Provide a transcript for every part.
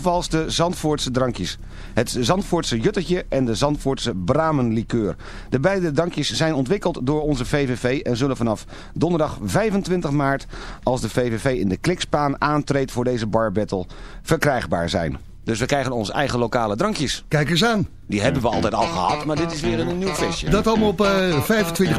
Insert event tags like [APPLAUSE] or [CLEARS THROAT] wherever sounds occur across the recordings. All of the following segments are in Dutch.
onvervalste Zandvoortse drankjes. Het Zandvoortse Juttertje en de Zandvoortse Bramenlikeur. De beide drankjes zijn ontwikkeld door onze VVV en zullen vanaf donderdag 25 maart, als de VVV in de klikspaan aantreedt voor deze bar battle, verkrijgbaar zijn. Dus we krijgen onze eigen lokale drankjes. Kijk eens aan. Die hebben we altijd al gehad, maar dit is weer een nieuw feestje. Dat allemaal op uh, 25...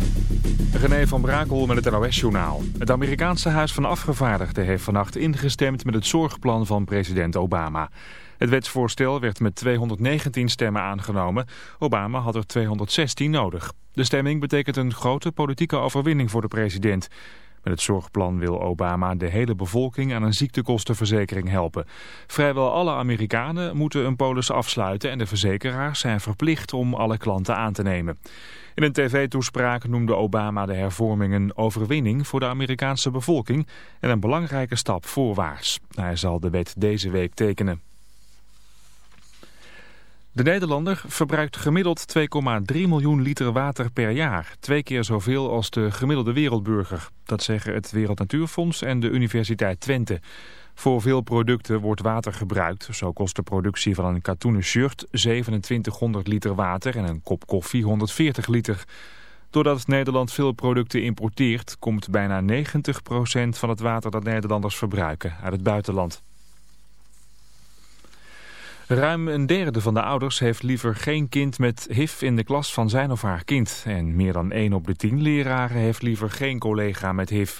René van Brakel met het NOS-journaal. Het Amerikaanse Huis van Afgevaardigden heeft vannacht ingestemd met het zorgplan van president Obama. Het wetsvoorstel werd met 219 stemmen aangenomen. Obama had er 216 nodig. De stemming betekent een grote politieke overwinning voor de president. Met het zorgplan wil Obama de hele bevolking aan een ziektekostenverzekering helpen. Vrijwel alle Amerikanen moeten een polis afsluiten en de verzekeraars zijn verplicht om alle klanten aan te nemen. In een tv-toespraak noemde Obama de hervorming een overwinning voor de Amerikaanse bevolking en een belangrijke stap voorwaarts. Hij zal de wet deze week tekenen. De Nederlander verbruikt gemiddeld 2,3 miljoen liter water per jaar. Twee keer zoveel als de gemiddelde wereldburger. Dat zeggen het Wereld Natuurfonds en de Universiteit Twente. Voor veel producten wordt water gebruikt. Zo kost de productie van een katoenen shirt 2700 liter water en een kop koffie 140 liter. Doordat Nederland veel producten importeert, komt bijna 90% van het water dat Nederlanders verbruiken uit het buitenland. Ruim een derde van de ouders heeft liever geen kind met HIV in de klas van zijn of haar kind. En meer dan 1 op de 10 leraren heeft liever geen collega met HIV.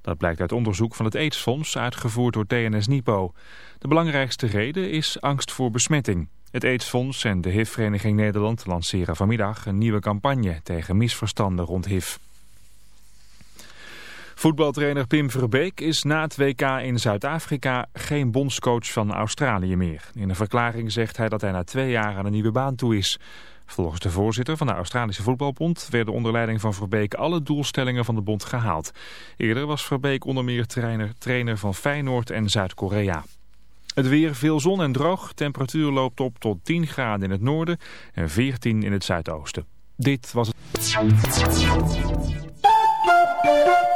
Dat blijkt uit onderzoek van het AIDS-fonds, uitgevoerd door TNS-NIPO. De belangrijkste reden is angst voor besmetting. Het AIDS-fonds en de HIV-vereniging Nederland lanceren vanmiddag een nieuwe campagne tegen misverstanden rond HIV. Voetbaltrainer Pim Verbeek is na het WK in Zuid-Afrika geen bondscoach van Australië meer. In een verklaring zegt hij dat hij na twee jaar aan een nieuwe baan toe is. Volgens de voorzitter van de Australische Voetbalbond werden onder leiding van Verbeek alle doelstellingen van de bond gehaald. Eerder was Verbeek onder meer trainer, trainer van Feyenoord en Zuid-Korea. Het weer veel zon en droog. Temperatuur loopt op tot 10 graden in het noorden en 14 in het zuidoosten. Dit was het...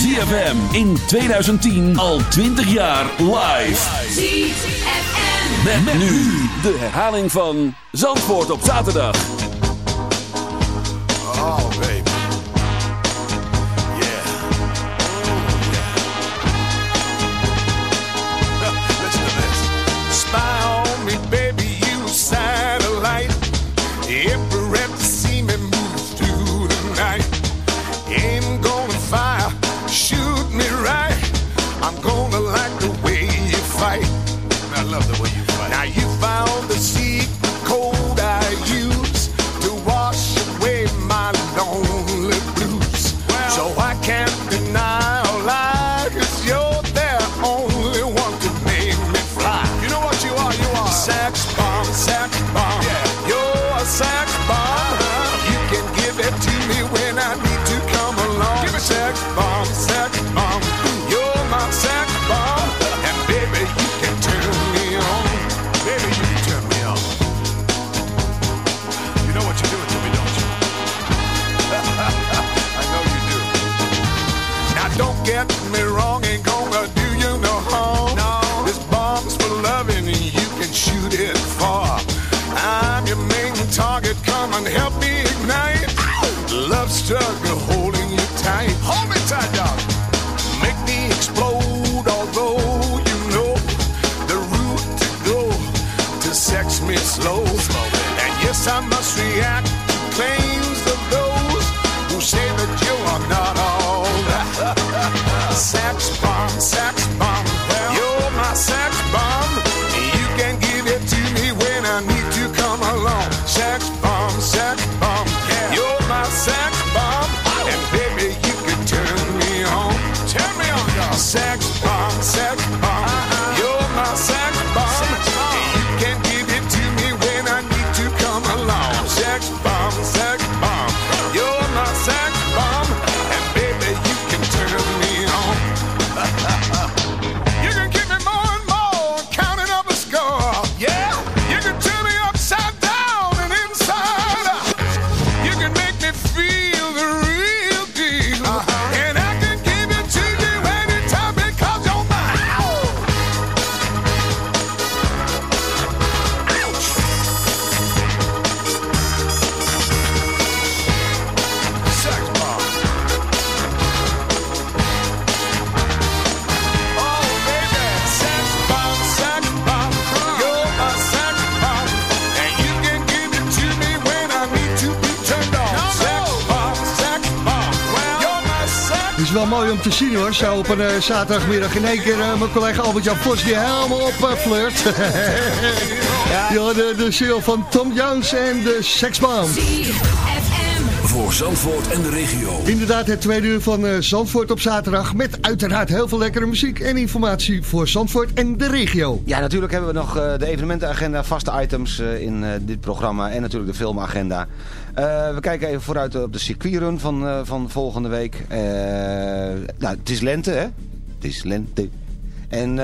ZFM in 2010 al 20 jaar live. ZFM. Met, met nu de herhaling van Zandvoort op zaterdag. Sex bomb, sex bomb. Om te zien hoor, zo op een eh, zaterdagmiddag in één keer eh, mijn collega Albert-Jan Vos die helemaal op eh, flirt. [LAUGHS] ja, de, de ziel van Tom Jones en de Sexbomb. Voor Zandvoort en de regio. Inderdaad, het tweede uur van eh, Zandvoort op zaterdag met uiteraard heel veel lekkere muziek en informatie voor Zandvoort en de regio. Ja, natuurlijk hebben we nog eh, de evenementenagenda, vaste items eh, in eh, dit programma en natuurlijk de filmagenda. Eh, we kijken even vooruit op de circuitrun van, eh, van volgende week. Eh, nou, het is lente, hè? Het is lente. En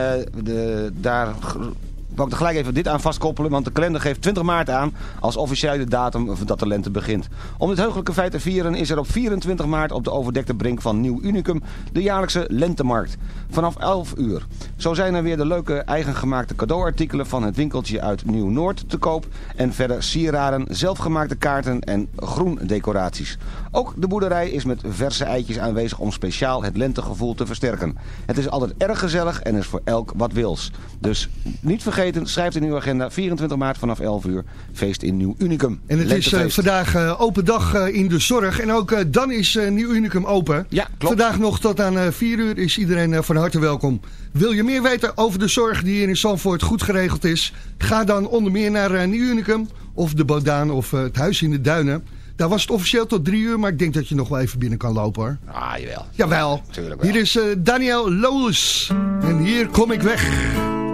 de, daar wou ik er gelijk even dit aan vastkoppelen, want de kalender geeft 20 maart aan als officiële datum dat de lente begint. Om dit heugelijke feit te vieren is er op 24 maart op de overdekte brink van Nieuw Unicum de jaarlijkse lentemarkt. Vanaf 11 uur. Zo zijn er weer de leuke eigengemaakte cadeauartikelen van het winkeltje uit Nieuw-Noord te koop. En verder sieraden, zelfgemaakte kaarten en groendecoraties. Ook de boerderij is met verse eitjes aanwezig om speciaal het lentegevoel te versterken. Het is altijd erg gezellig en is voor elk wat wils. Dus niet vergeten vergeten, schrijf in uw agenda 24 maart vanaf 11 uur. Feest in Nieuw Unicum. En het is eh, vandaag eh, open dag eh, in de zorg. En ook dan is Nieuw Unicum open. Ja, klopt. Vandaag nog tot aan eh, 4 uur is iedereen van harte welkom. Wil je meer weten over de zorg die hier in Zandvoort goed geregeld is? Ga dan onder meer naar Nieuw Unicum of de Bodaan of het Huis in de Duinen. Daar was het officieel tot 3 uur, maar ik denk dat je nog wel even binnen kan lopen hoor. Ah, jawel. Jawel. Tuurlijk wel. Hier is eh, Daniel Lowes. En hier kom ik weg.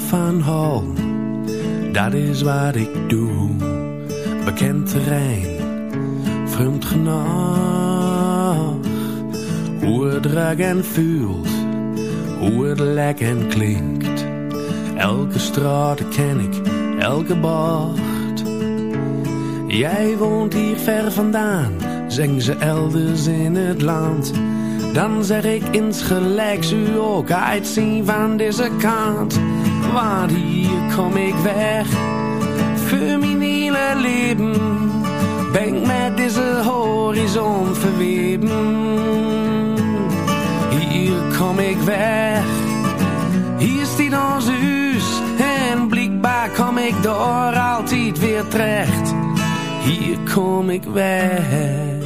Van hal, dat is wat ik doe. Bekend terrein, vreemd genoeg. Hoe het ruikt en voelt, hoe het lijkt en klinkt. Elke straat ken ik, elke bocht. Jij woont hier ver vandaan, zeggen ze elders in het land. Dan zeg ik insgelijks u ook uitzien van deze kant. Want hier kom ik weg, voor mijn hele leven. Ben ik met deze horizon verweven. Hier kom ik weg, hier staat ons huis. En blijkbaar kom ik door altijd weer terecht. Hier kom ik weg.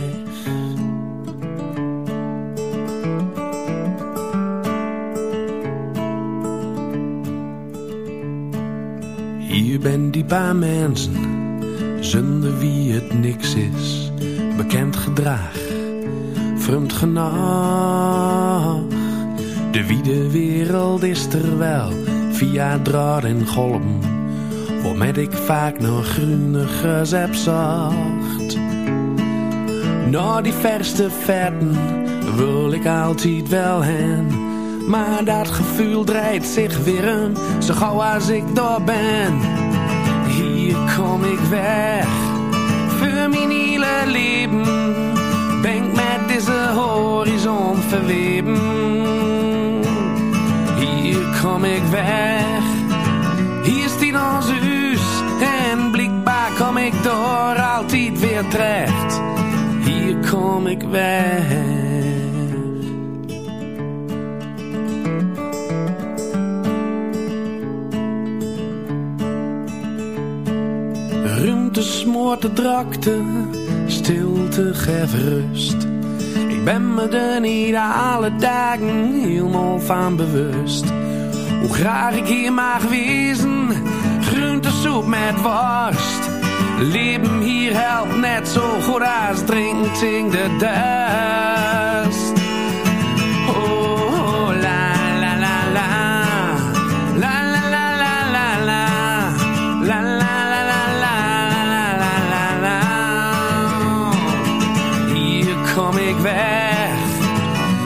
Hier ben die paar mensen, zonder wie het niks is. Bekend gedrag, vreemd genoeg. De wiede wereld is er wel, via draad en golm. Waarmet ik vaak nog groenigers heb zacht. Naar die verste vetten wil ik altijd wel heen. Maar dat gevoel draait zich weer om, zo gauw als ik daar ben. Kom ik weg, voor mijn hele leven. Ben ik met deze horizon verweven. Hier kom ik weg, hier staat ons huis. En blijkbaar kom ik door altijd weer terecht. Hier kom ik weg. Smoort de drakte, stilte geeft rust. Ik ben me er niet alle dagen helemaal van bewust. Hoe graag ik hier mag wezen, groentesoep met worst. Leven hier helpt net zo goed als drinkt in de dust.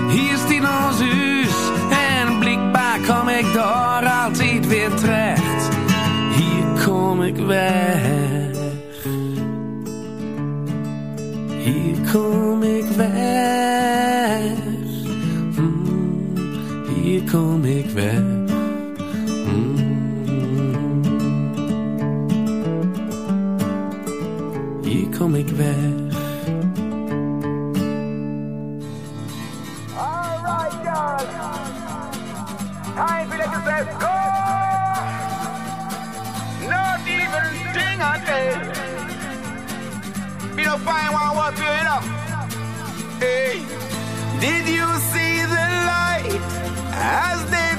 Hier staat ons huis. En blijkbaar kom ik door altijd weer terecht. Hier kom ik weg. Hier kom ik weg. Mm, hier kom ik weg. Mm. Hier kom ik weg. For go. Not even thing I say. Me no find one what you know. Hey, did you see the light as they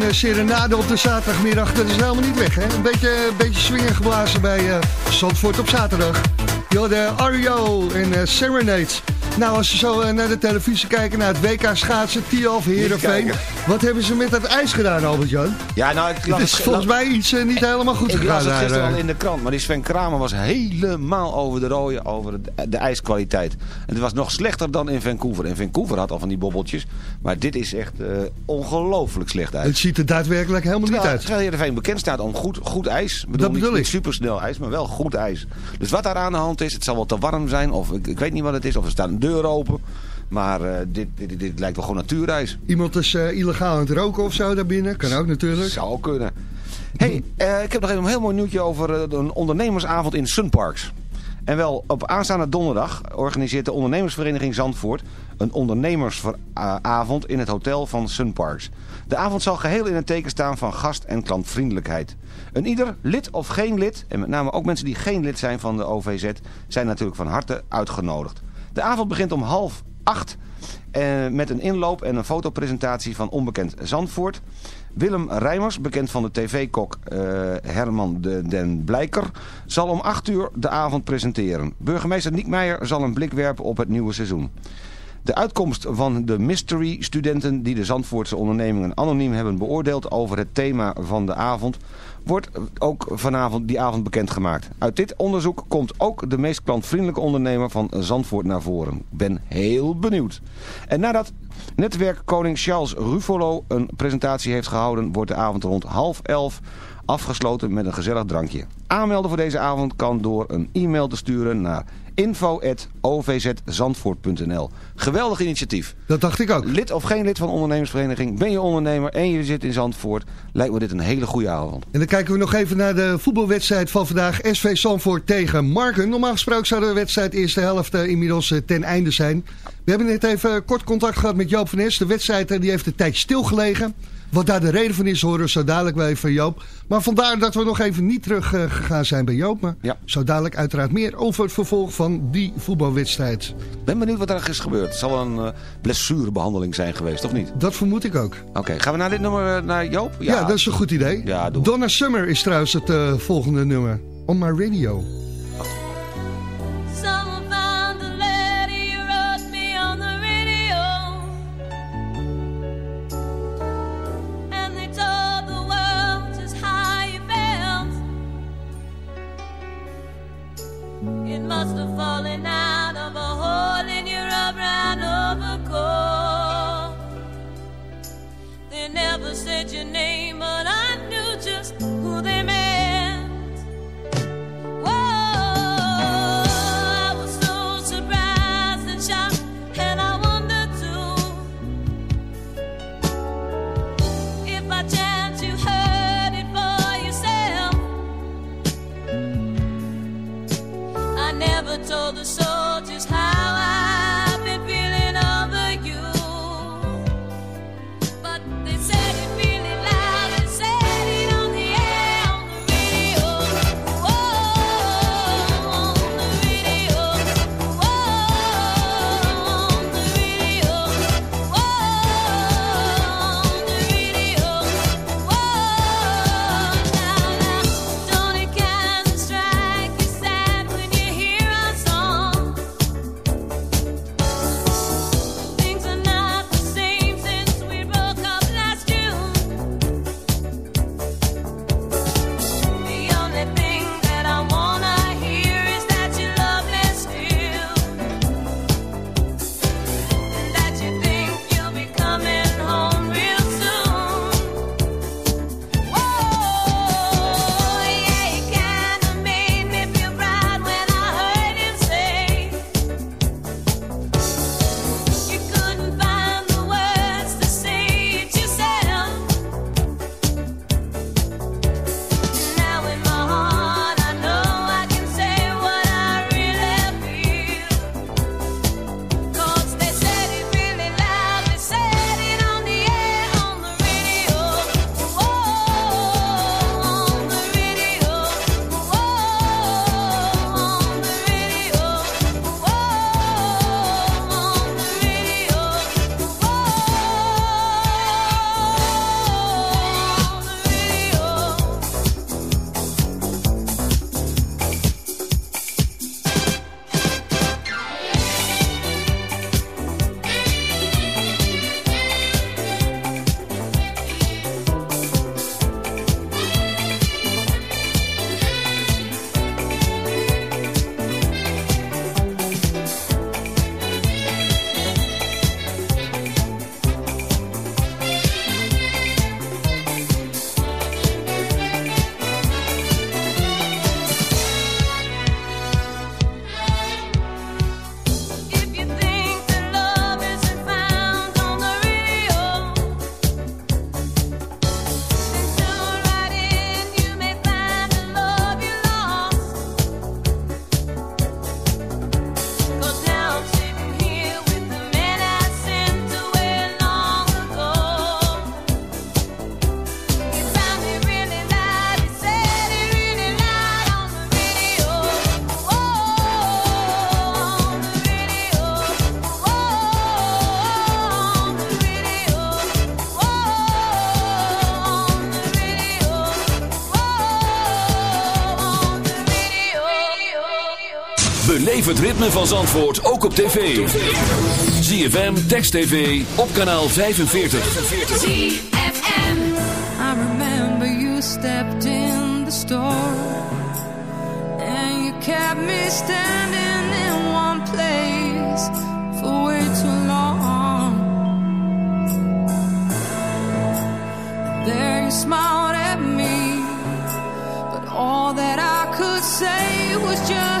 zo'n eh, serenade op de zaterdagmiddag, dat is helemaal niet weg. Hè? Een beetje, beetje swingen geblazen bij uh, Zandvoort op zaterdag. Je de Ario en uh, Serenade. Nou, als we zo uh, naar de televisie kijken, naar het WK schaatsen, Tialf, Heerenveen. Wat hebben ze met dat ijs gedaan, Albert-Jan? Ja, nou, ik het is volgens mij iets uh, niet helemaal goed ik gegaan. Ik las het gisteren daar, al in de krant, maar die Sven Kramer was helemaal over de rode, over de, de ijskwaliteit. En het was nog slechter dan in Vancouver. In Vancouver had al van die bobbeltjes, maar dit is echt uh, ongelooflijk slecht uit. Het ziet er daadwerkelijk helemaal terwijl, niet uit. Terwijl Heerenveen bekend staat om goed, goed ijs. Bedoel, dat bedoel niet, ik. Niet supersnel ijs, maar wel goed ijs. Dus wat daar aan de hand is, het zal wel te warm zijn, of ik, ik weet niet wat het is, of er staat een deur open. Maar uh, dit, dit, dit, lijkt wel gewoon natuurreis. Iemand is uh, illegaal aan het roken of zo daarbinnen. Kan ook natuurlijk. Zou kunnen. hey, uh, ik heb nog even een heel mooi nieuwtje over een ondernemersavond in Sunparks. En wel, op aanstaande donderdag organiseert de ondernemersvereniging Zandvoort... een ondernemersavond in het hotel van Sunparks. De avond zal geheel in het teken staan van gast- en klantvriendelijkheid. Een ieder, lid of geen lid, en met name ook mensen die geen lid zijn van de OVZ... zijn natuurlijk van harte uitgenodigd. De avond begint om half acht eh, met een inloop en een fotopresentatie van Onbekend Zandvoort. Willem Rijmers, bekend van de tv-kok uh, Herman de den Blijker, zal om 8 uur de avond presenteren. Burgemeester Niek Meijer zal een blik werpen op het nieuwe seizoen. De uitkomst van de mystery-studenten die de Zandvoortse ondernemingen anoniem hebben beoordeeld over het thema van de avond wordt ook vanavond die avond bekendgemaakt. Uit dit onderzoek komt ook de meest klantvriendelijke ondernemer van Zandvoort naar voren. Ik ben heel benieuwd. En nadat netwerk koning Charles Ruffolo een presentatie heeft gehouden... wordt de avond rond half elf afgesloten met een gezellig drankje. Aanmelden voor deze avond kan door een e-mail te sturen naar info.ovzzandvoort.nl Geweldig initiatief. Dat dacht ik ook. Lid of geen lid van ondernemersvereniging, ben je ondernemer en je zit in Zandvoort, lijkt me dit een hele goede avond. En dan kijken we nog even naar de voetbalwedstrijd van vandaag. SV Zandvoort tegen Marken. Normaal gesproken zou de wedstrijd eerste helft uh, inmiddels uh, ten einde zijn. We hebben net even kort contact gehad met Joop van Es. De wedstrijd die heeft een tijd stilgelegen. Wat daar de reden van is, horen we zo dadelijk wel even van Joop. Maar vandaar dat we nog even niet terug uh, gegaan zijn bij Joop. Maar ja. zo dadelijk uiteraard meer over het vervolg van die voetbalwedstrijd. ben benieuwd wat er is gebeurd. Het zal een uh, blessurebehandeling zijn geweest, of niet? Dat vermoed ik ook. Oké, okay, gaan we naar dit nummer uh, naar Joop? Ja. ja. dat is een goed idee. Ja. Donna Summer is trouwens het volgende nummer. On My Radio. Must have fallen out of a hole in your ran overcoat. They never said your name, ritme van Zandvoort ook op tv. ZFM, Text TV, op kanaal 45. ZFM. I remember you stepped in the store and you kept me standing in one place for way too long. There you smiled at me, but all that I could say was just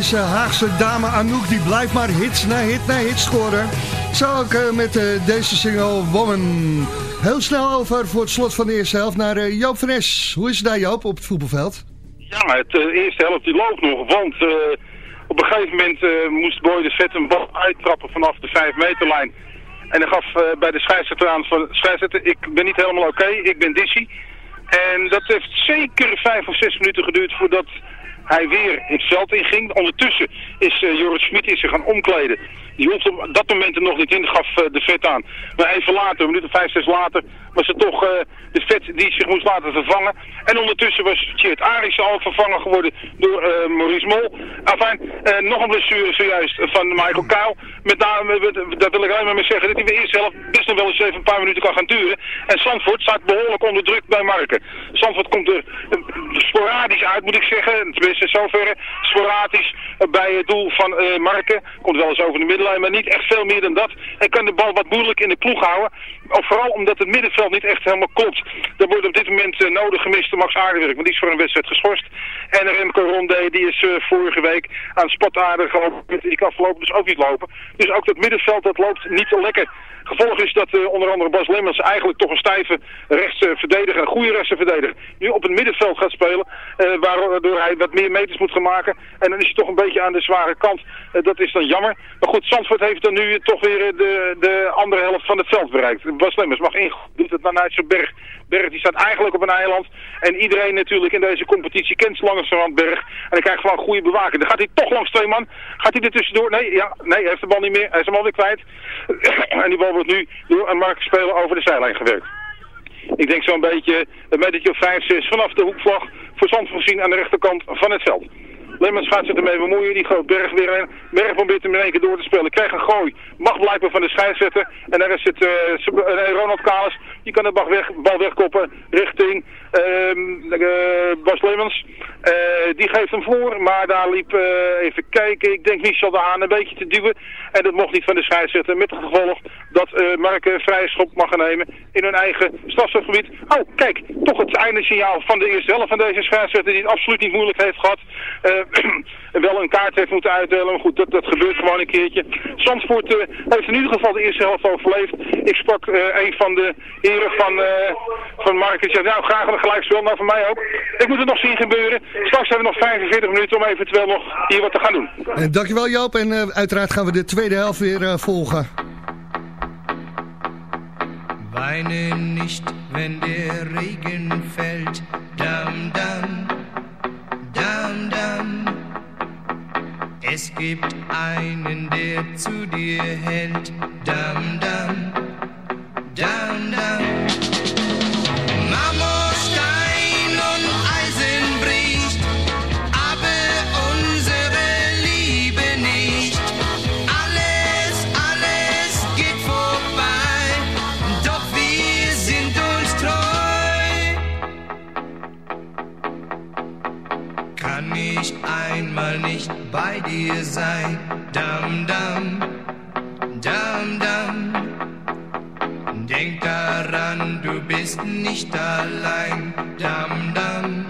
deze Haagse dame Anouk die blijft maar hits na hit na hit scoren. Zo ook eh, met eh, deze single Woman. Heel snel over voor het slot van de eerste helft naar eh, Joop van Es. Hoe is het daar Joop op het voetbalveld? Ja, het eh, eerste helft die loopt nog, want op een gegeven moment moest Boy de Vet een bal uittrappen vanaf de 5 meterlijn. En hij gaf bij de scheidsrechter aan van, scheidsrechter, ik ben niet helemaal oké, ik ben dizzy. En dat heeft zeker vijf of zes minuten geduurd voordat hij weer het veld inging. Ondertussen is uh, Joris Smit is zich gaan omkleden. Die hoefde op dat moment er nog niet in, gaf eh, de vet aan. Maar even later, een minuut of vijf, zes later, was het toch eh, de vet die zich moest laten vervangen. En ondertussen was Tjeerd Aris al vervangen geworden door eh, Maurice Mol. Enfin, eh, nog een blessure zojuist van Michael Kuil. Met name, dat wil ik alleen maar mee zeggen, dat hij weer eerst zelf best nog wel eens even een paar minuten kan gaan duren. En Zandvoort staat behoorlijk onder druk bij Marken. Zandvoort komt er eh, sporadisch uit, moet ik zeggen. Tenminste, zoverre sporadisch eh, bij het doel van eh, Marken. Komt wel eens over de middenlijn, maar niet echt veel meer dan dat. Hij kan de bal wat moeilijk in de ploeg houden. Of vooral omdat het middenveld niet echt helemaal klopt. Er wordt op dit moment eh, nodig gemist Max Aardewerk, want die is voor een wedstrijd geschorst. En Remco Ronde, die is eh, vorige week aan spataarden gelopen. Die kan voorlopig dus ook niet lopen. Dus ook dat middenveld, dat loopt niet te lekker. Gevolg is dat eh, onder andere Bas Lemmens eigenlijk toch een stijve rechtsverdediger, een goede rechtsverdediger, nu op het middenveld gaat spelen. waardoor hij wat meer meters moet gaan maken. En dan is hij toch een beetje aan de zware kant. Dat is dan jammer. Maar goed, Zandvoort heeft dan nu toch weer de, de andere helft van het veld bereikt. Bas Lemmens mag in, doet het uit zijn berg. Berg die staat eigenlijk op een eiland. En iedereen natuurlijk in deze competitie kent langzamerhand Berg. En hij krijgt gewoon goede bewaking. Dan gaat hij toch langs twee man. Gaat hij er tussendoor? Nee, ja, nee, hij heeft de bal niet meer. Hij is hem alweer kwijt. [COUGHS] en die bal wordt nu door een Mark speler over de zijlijn gewerkt. Ik denk zo'n beetje een metertje of 5, 6 vanaf de hoekvlag voor Zandvoort gezien aan de rechterkant van het veld. Lemmens gaat zich ermee bemoeien. Die gooit Berg weer in. Berg probeert hem in één keer door te spelen. Krijgt een gooi. Mag blijkbaar van de scheidsrechter. En daar is het uh, Ronald Kalis. Die kan de bal, weg, wegkoppen richting uh, Bas Lemmens. die geeft hem voor. Maar daar liep, even kijken, ik denk Michel de Haan een beetje te duwen. En dat mocht niet van de scheidsrechter. Met het gevolg dat Mark een vrije schop mag nemen in hun eigen strafstofgebied. Oh, kijk, toch het einde signaal van de eerste helft van deze scheidsrechter die het absoluut niet moeilijk heeft gehad. [CLEARS THROAT] wel een kaart heeft moeten uitdelen. Maar goed, dat, dat gebeurt gewoon een keertje. Zandvoort uh, heeft in ieder geval de eerste helft overleefd. Ik sprak uh, een van de heren van, uh, van Marcus. Nou, graag een gelijkspel. Nou, voor mij ook. Ik moet het nog zien gebeuren. Straks hebben we nog 45 minuten om eventueel nog hier wat te gaan doen. En dankjewel Joop. En uiteraard gaan we de tweede helft weer volgen. Weine nicht, wenn der Regen fällt. Dam, dam, dam, dam. Es gibt einen, der zu dir hält. Dam, dam, dam, dam. Marmorstein und Eisen bricht, aber unsere Liebe nicht. Alles, alles geht vorbei, doch wir sind uns treu. Kann ich einmal nicht bei dir sein, dam, dam, daran, du bist nicht allein. Dam, dam,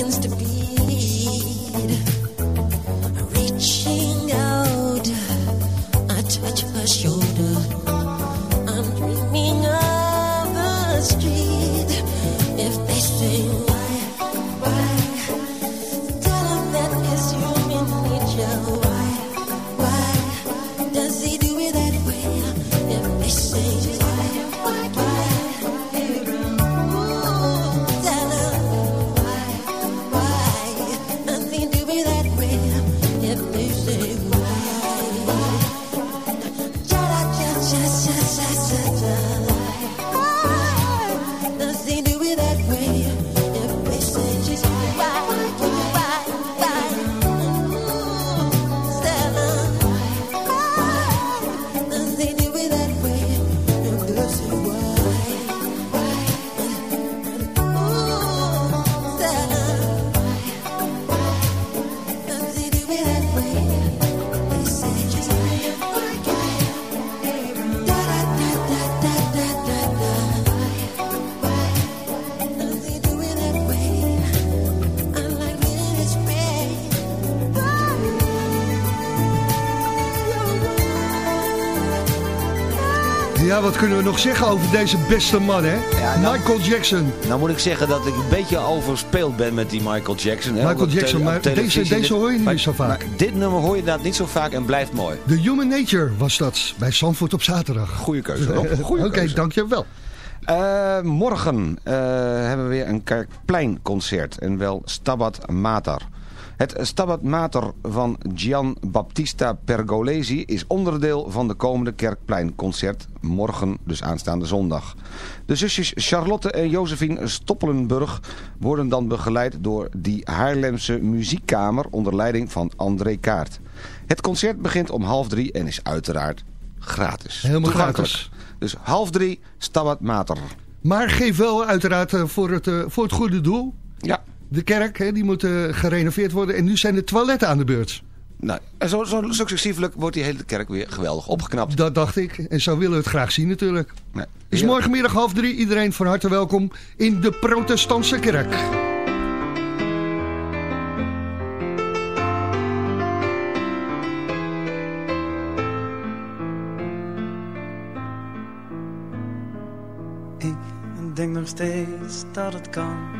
Begins to beat. Wat kunnen we nog zeggen over deze beste man, hè? Michael Jackson. Nou moet ik zeggen dat ik een beetje overspeeld ben met die Michael Jackson. Hè, Michael Jackson, maar deze, deze hoor je niet Maar- zo vaak. dit nummer hoor je inderdaad niet zo vaak en blijft mooi. The Human Nature was dat, bij Zandvoort op zaterdag. Goeie keuze, Rob. [LAUGHS] Oké, dankjewel. Eh, morgen eh, hebben we weer een Kerkpleinconcert. En wel Stabat Mater. Het Stabat Mater van Gian Baptista Pergolesi is onderdeel van de komende Kerkpleinconcert. Morgen, dus aanstaande zondag. De zusjes Charlotte en Josephine Stoppelenburg worden dan begeleid door die Haarlemse muziekkamer onder leiding van André Kaart. Het concert begint om half drie en is uiteraard gratis. Helemaal gratis. Dus half drie, Stabat Mater. Maar geef wel uiteraard eh, voor het, eh, voor het goede doel. Ja. De kerk, hè, die moet eh, gerenoveerd worden. En nu zijn de toiletten aan de beurt. Nou, en zo, zo successievelijk wordt die hele kerk weer geweldig opgeknapt. Dat dacht ik. En zo willen we het graag zien natuurlijk. Nee. Dus morgenmiddag half drie. Iedereen van harte welkom in de protestantse kerk. Ik denk nog steeds dat het kan.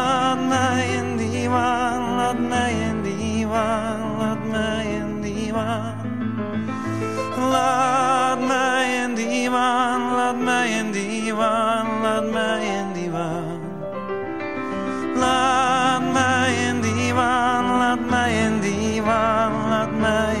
laat mij in die waan, laat mij in die waan, Laat mij in die waan, laat mij in die waan, laat mij in die waan, Laat mij in divan, laat mij in divan, laat mij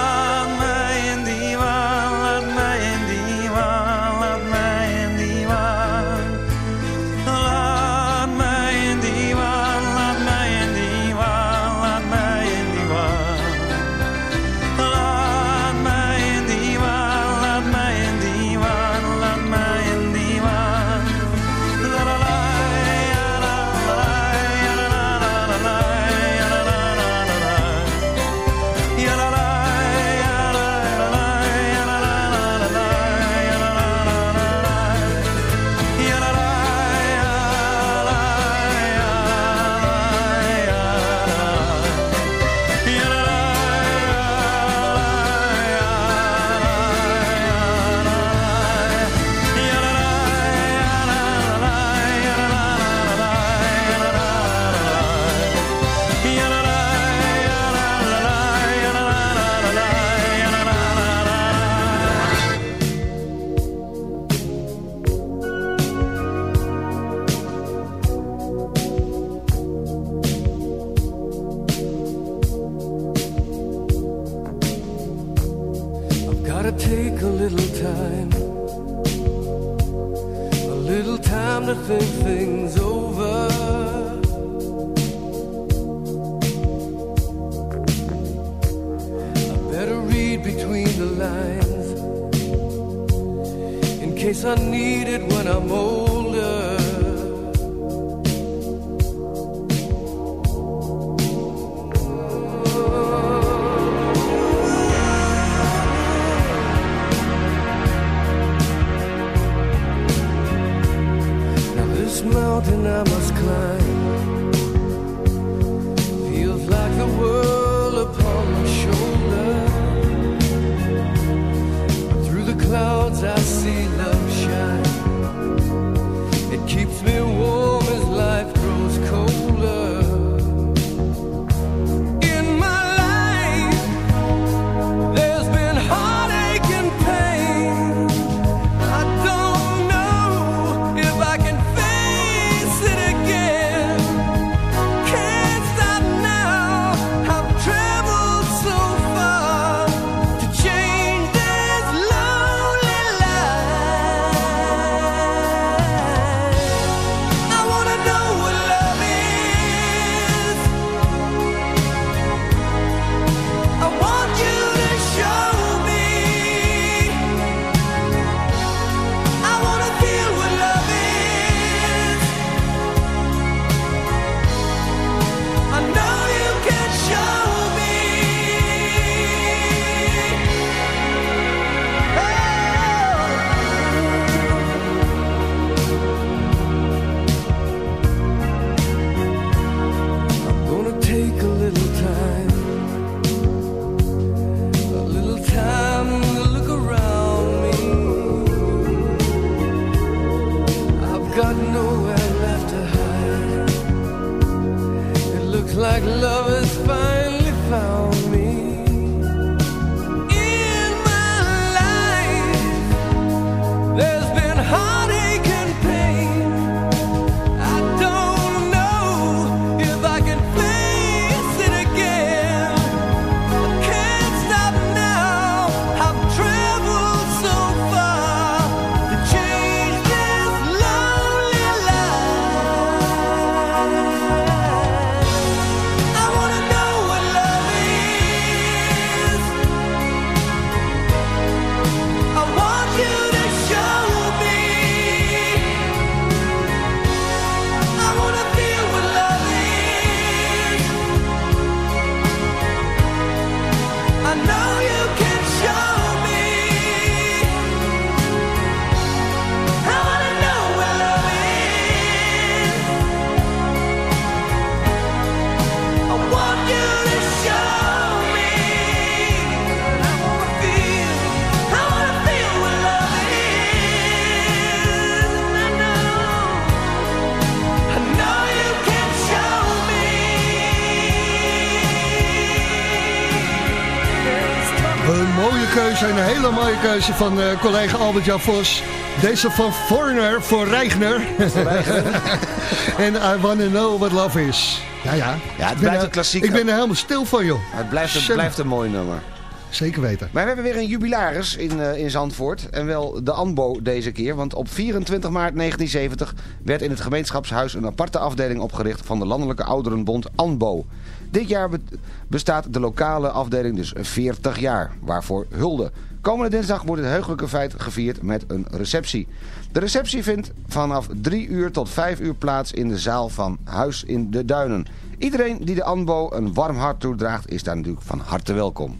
hele mooie keuze van eh, collega Albert-Jan Vos. Deze van Foreigner voor Reigner. [LAUGHS] en I Wanna Know What Love Is. Ja, ja. Ja, het Ik ben blijft er- een klassieker. Ik ben er helemaal stil van, joh. Het blijft, blijft een mooi nummer. Zeker weten. Maar we hebben weer een jubilaris in, eh, in Zandvoort. En wel de ANBO deze keer. Want op 24 maart 1970 werd in het gemeenschapshuis een aparte afdeling opgericht van de Landelijke Ouderenbond ANBO. Dit jaar be- bestaat de lokale afdeling dus 40 jaar. Waarvoor hulde. Komende dinsdag wordt het heugelijke feit gevierd met een receptie. De receptie vindt vanaf 3 uur tot 5 uur plaats in de zaal van Huis in de Duinen. Iedereen die de ANBO een warm hart toedraagt is daar natuurlijk van harte welkom.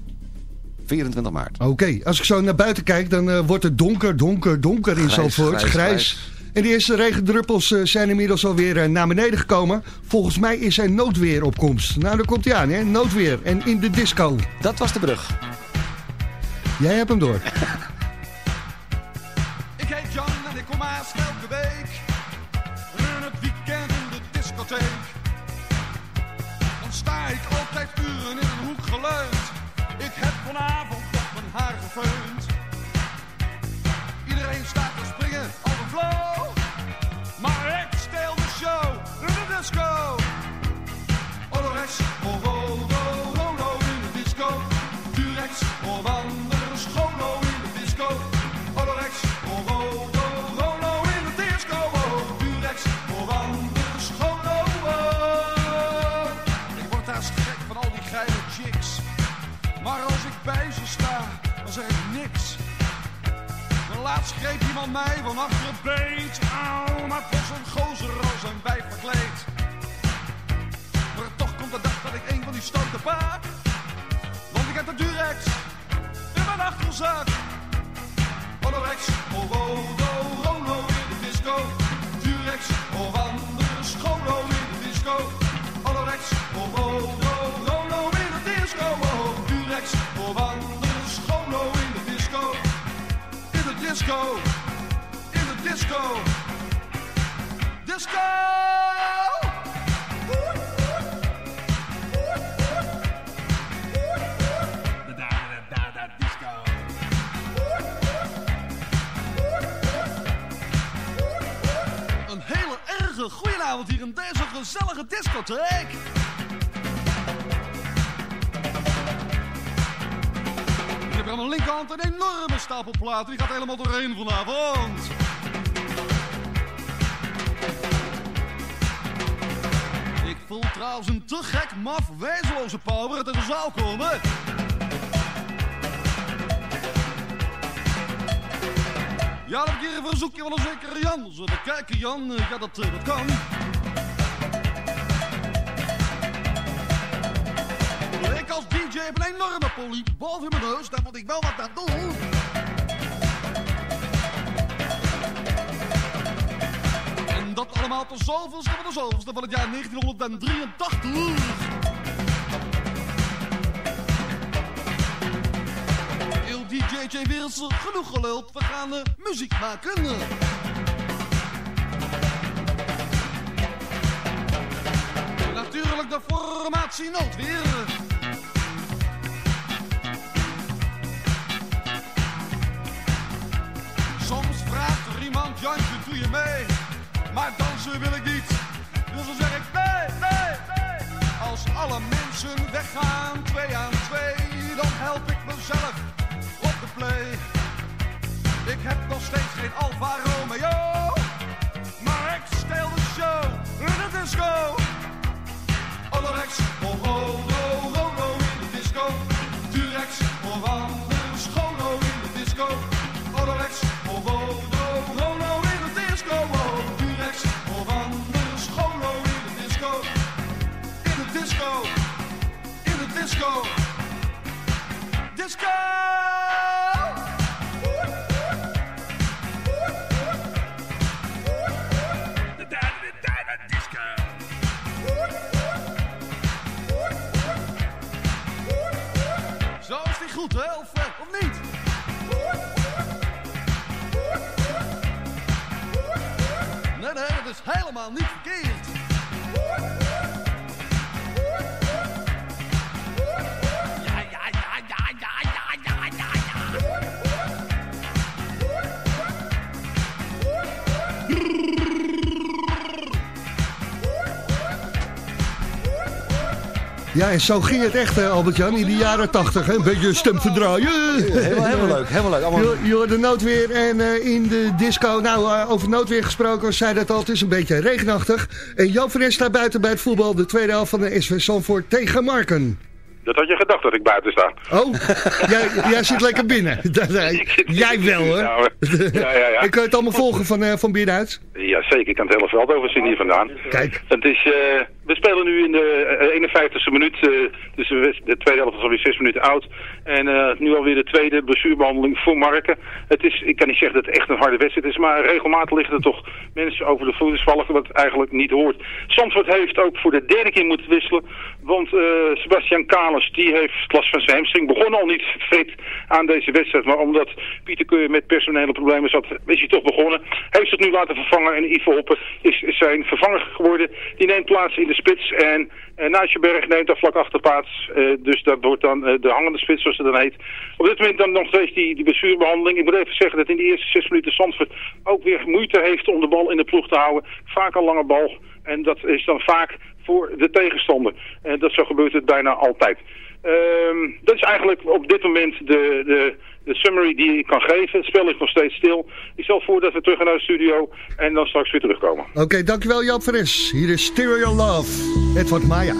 24 maart. Oké, als ik zo naar buiten kijk, dan eh, wordt het donker, donker, donker in Grijs, Zandvoort. grijs, Grijs. grijs. En de eerste regendruppels eh, zijn inmiddels alweer eh, naar beneden gekomen. Volgens mij is er noodweer op komst. Nou, daar komt hij aan, hè? Noodweer. En in de disco. Dat was de brug. Jij hebt hem door. Ik heb aan mijn linkerhand een enorme stapel platen. Die gaat helemaal doorheen vanavond. Ik voel trouwens een te gek, maf, wezenloze power uit de zaal komen. Ja, heb ik hier een verzoekje van een zekere Jan. Zullen we kijken, Jan? Ja, dat, eh, dat kan. Heb een enorme polie boven mijn neus. Daar moet ik wel wat aan doen. En dat allemaal tot zoveelste van de zoveelste van het jaar 1983. Il DJJ weer eens genoeg geluld. We gaan eh, muziek maken. Natuurlijk de formatie noodweer. Er iemand, Jantje, doe je mee? Maar dansen wil ik niet. Dus dan zeg ik nee, nee, nee. Als alle mensen weggaan, twee aan twee, dan help ik mezelf op de play. Ik heb nog steeds geen Alfa Romeo, maar ik stel de show in de disco. Oh, oh, oh, goed, hè? Of, eh, of niet? Nee, nee, dat is helemaal niet verkeerd. Ja, en zo ging het echt, hè, Albert-Jan, in de jaren tachtig. hè. Een beetje stem verdraaien. Helemaal, helemaal leuk, helemaal leuk. Allemaal... Je, je hoort de noodweer en eh, in de disco, nou, eh, over noodweer gesproken, zei dat al, het is een beetje regenachtig. En Joop van Es staat buiten bij het voetbal, de tweede helft van de SV Zandvoort tegen Marken. Dat had je gedacht dat ik buiten sta. Oh, jij, jij zit lekker binnen. [LAUGHS] Dat- jij wel, hè? Ja, hoor. ja, ja, ja. [LAUGHS] Ik kan het allemaal volgen van, eh, van binnenuit. Ja, zeker. Ik kan het hele veld overzien hier vandaan. Kijk. Het is, eh, we spelen nu in de eh, 51ste minuut. eh, dus de tweede helft is alweer 6 minuten oud. En eh, nu alweer de tweede blessurebehandeling voor Marken. Het is, ik kan niet zeggen dat het echt een harde wedstrijd is. Maar regelmatig liggen er toch mensen over de vallen. Wat eigenlijk niet hoort. Zandvoort heeft ook voor de derde keer moeten wisselen. Want eh, Sebastian Kalens die heeft last van zijn hamstring. Begon al niet fit aan deze wedstrijd. Maar omdat Pieter Keur met personele problemen zat, is hij toch begonnen. Heeft het nu laten vervangen. En Ivo Hoppen is zijn vervanger geworden. Die neemt plaats in de spits. En uh, Nijsjeberg neemt daar vlak achter plaats. Eh, dus dat wordt dan eh, de hangende spits zoals ze dan heet. Op dit moment dan nog steeds die, die blessurebehandeling. Ik moet even zeggen dat in de eerste zes minuten Zandvoort ook weer moeite heeft om de bal in de ploeg te houden. Vaak een lange bal. En dat is dan vaak voor de tegenstander. En dat zo gebeurt het bijna altijd. Ehm, dat is eigenlijk op dit moment de, de, de summary die ik kan geven. Het spel ligt nog steeds stil. Ik stel voor dat we terug gaan naar de studio en dan straks weer terugkomen. Oké, dankjewel van Es. Hier is Stereo Love. Edward Maya.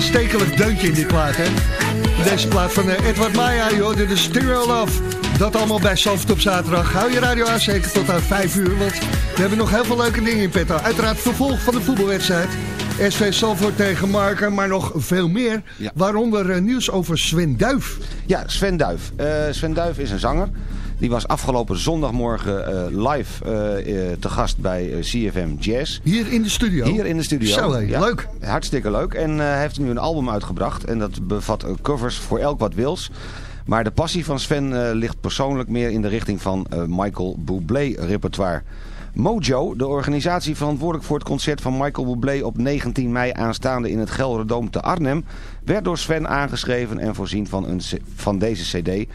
Aanstekelijk deuntje in die plaat, hè? Deze plaat van eh, Edward Maya, joh, de Stereo Love. Dat allemaal bij Soft op zaterdag. Hou je radio aan, zeker tot aan 5 uur, want we hebben nog heel veel leuke dingen in petto. Uiteraard vervolg van de voetbalwedstrijd. SV Salford tegen Marken, maar nog veel meer. Waaronder eh, nieuws over Sven Duif. Ja, Sven Duif. Eh, Sven Duif is een zanger. Die was afgelopen zondagmorgen eh, live eh, eh, te gast bij CFM Jazz. Hier in de studio? Hier in de studio. Zo, Ja, leuk. Hartstikke leuk. En hij heeft nu een album uitgebracht. En dat bevat covers voor elk wat wils. Maar de passie van Sven ligt persoonlijk meer in de richting van Michael Bublé repertoire. Mojo, de organisatie verantwoordelijk voor het concert van Michael Bublé op 19 mei aanstaande in het Gelderdoom te Arnhem, werd door Sven aangeschreven en voorzien van, een, van deze cd.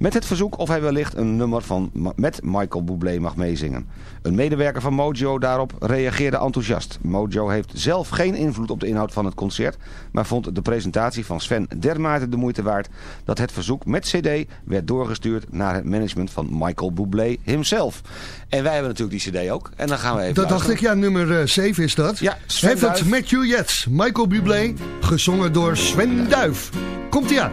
Met het verzoek of hij wellicht een nummer van, met Michael Bublé mag meezingen. Een medewerker van Mojo daarop reageerde enthousiast. Mojo heeft zelf geen invloed op de inhoud van het concert, maar vond de presentatie van Sven dermate de moeite waard dat het verzoek met cd werd doorgestuurd naar het management van Michael Bublé himself. En wij hebben natuurlijk die cd ook. En dan gaan we even Dat dacht ik, ja, nummer 7 is dat. Ja, Sven Heeft het Duif. Matthew Jets, Michael Bublé, gezongen door Sven Duif. Komt-ie aan.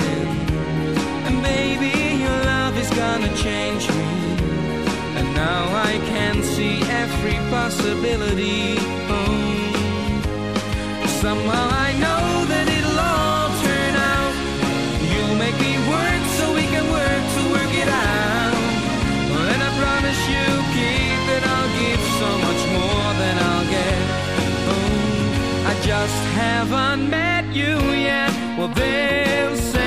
Is gonna change me. And now I can see every possibility. Oh. Somehow I know that it'll all turn out. You make me work so we can work to work it out. And I promise you, kid, that I'll give so much more than I'll get. Oh, I just haven't met you yet. Well, they'll say,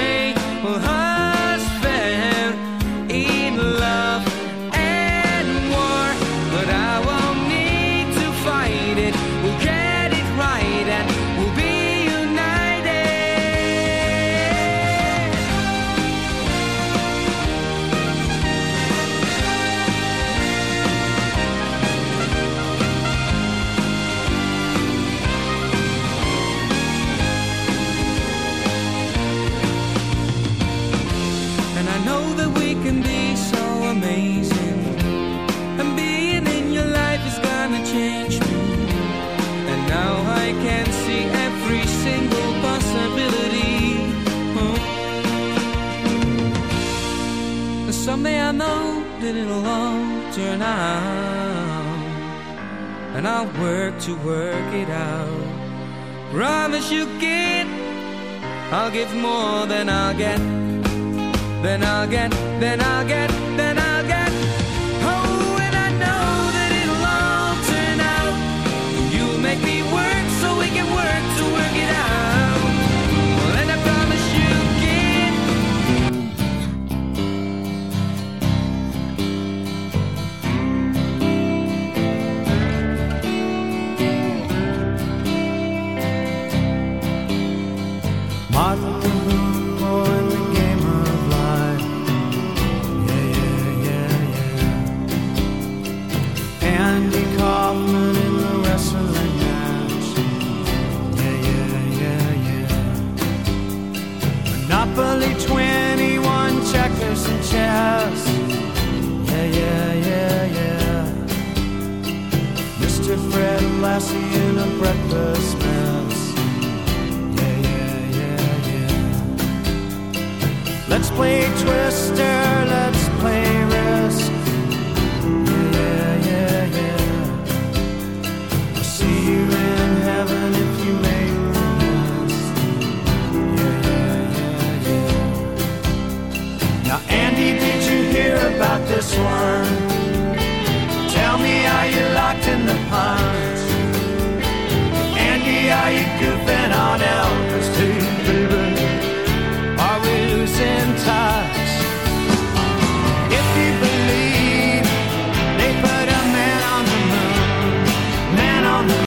Someday I know that it'll all turn out. And I'll work to work it out. Promise you, kid, I'll give more than I'll get. Then I'll get, then I'll get, then I'll get. classy in a breakfast mess. Yeah, yeah, yeah, yeah. Let's play Twister, let's play Risk. Yeah, yeah, yeah. I'll see you in heaven if you make the list. Yeah, yeah, yeah, yeah. Now, Andy, did you hear about this one? Tell me, are you locked in the pond? are you goofing on else?